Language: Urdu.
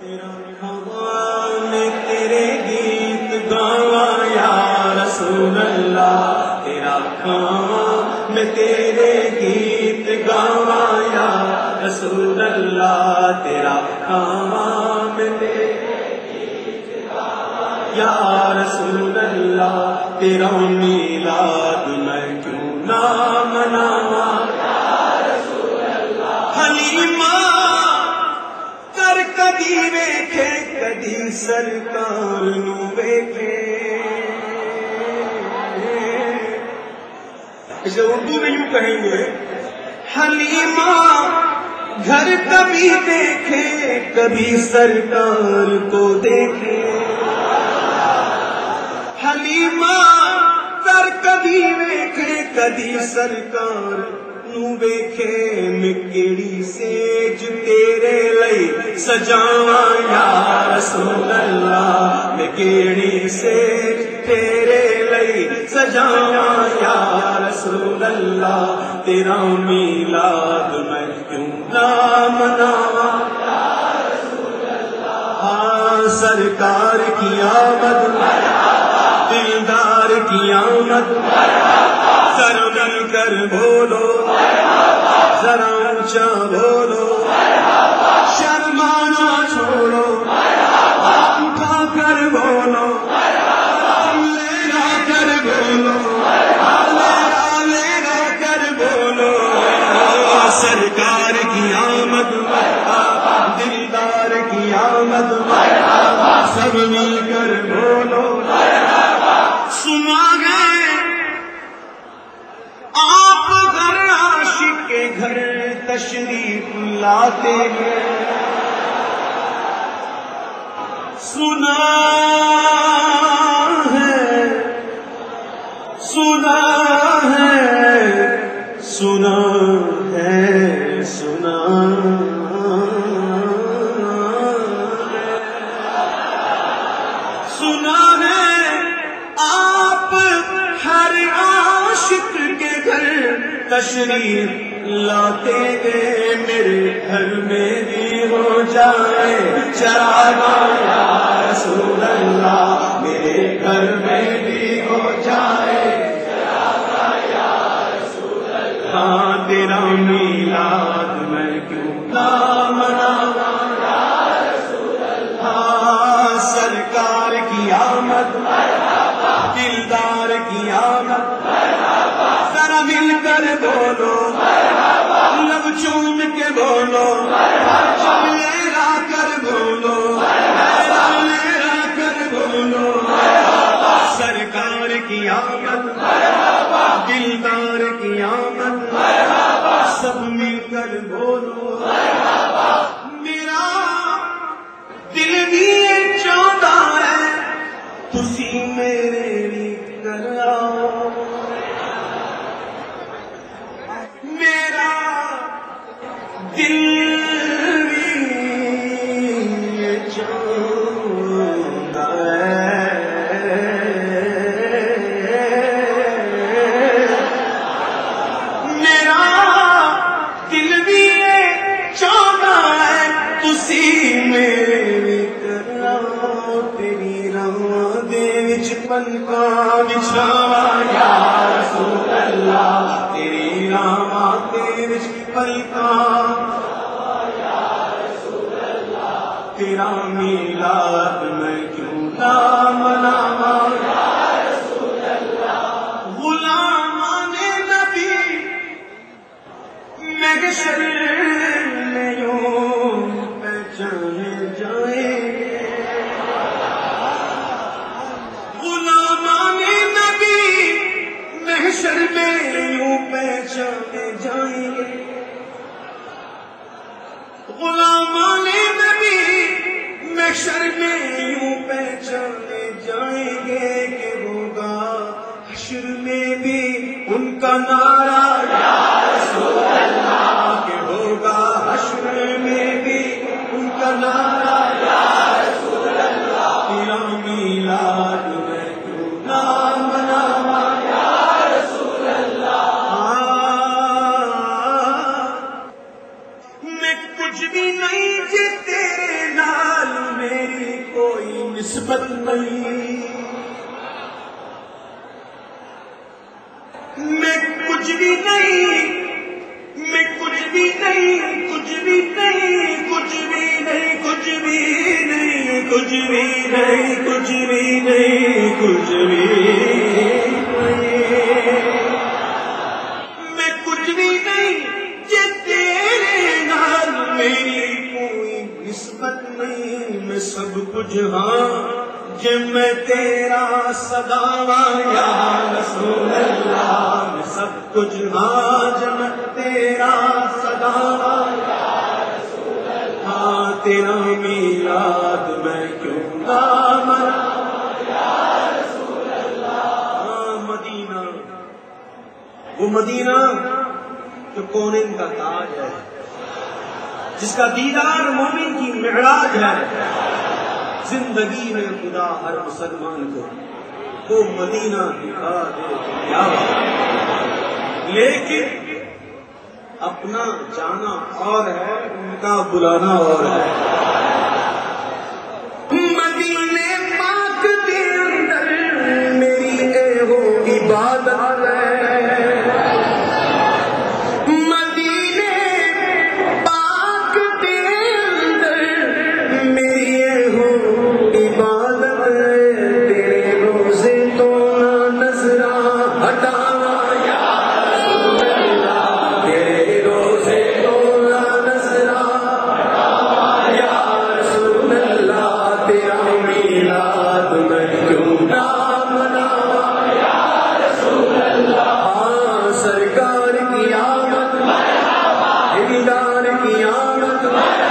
تیرا میں تیرے گیت گاوا یا رسول اللہ، تیرا کھاوا میں تیرے گیت گاوا یا رسول اللہ، تیرا کھاوا میں تیرے یا رسول اللہ کیوں نہ مناوا حلیمہ کر کدی ویکھے کدی سرکار نو ویکھے اسے اچھا، اردو میں یوں کہیں گے، حلیمہ گھر کبھی دیکھے، کبھی سرکار کو دیکھے۔ حلیمہ کر کبھی ویکھے کدی سرکار نو ویکھے میں کیڑی سیج تیرے لئی سجاواں یا رسول اللہ۔ میں کیڑی سیج تیرے لئی سجاواں یا رسول اللہ۔ تیرا میلاد میں کیوں نہ مناواں؟ ہاں سرکار کی آمد، دلدار کی آمد۔ سر مل کر بولو۔ ذرا اونچا بولو۔ شرمانا چھوڑو۔ اٹھا کر بولو۔ لینا کر بولو۔ لینا لینا کر بولو۔ سرکار کی آمد۔ دلدار کی آمد۔ سب مل کر بولو۔ سنا تشریف لاتے ہیں۔ سنا ہے سنا ہے سنا ہے، سنا سنا ہے، آپ ہر عاشق کے گھر تشریف لاتے گئے میرے گھر میں بھی ہو جائے۔ چراغا یا رسول اللہ میرے گھر میں بھی ہو جائے۔ ہاں تیرا میلاد میں کیوں نہ مناواں؟ ہاں سرکار کی آمد۔ دلدار کی آمد۔ ذرا مل کر بولو لب چوم کے بولو وچ پنکا بچھاوا یا رسول اللہ، تیری راہ دے وچ پنکا تیرا میلاد میں کیوں نہ مناواں غلامان نبی محشر میں محشر میں یوں پہچانے جائیں گے کہ ہوگا حشر میں بھی ان کا نعرہ۔ میں کچھ بھی نہیں، میں کچھ بھی نہیں، کچھ بھی نہیں، کچھ بھی نہیں، کچھ بھی نہیں، کچھ بھی نہیں، کچھ بھی نہیں، کچھ بھی میں تیرا سدا یا رسول اللہ، میں سب کچھ ہاں جب میں تیرا سدا ہاں تیرا میلاد میں کیوں نہ ہاں، مدینہ۔ وہ مدینہ جو کونین کا تاج ہے، جس کا دیدار مومن کی معراج ہے۔ زندگی میں خدا ہر مسلمان کو وہ مدینہ دکھا دے۔ لیکن اپنا جانا اور ہے، ان کا بلانا اور ہے۔ تمہارا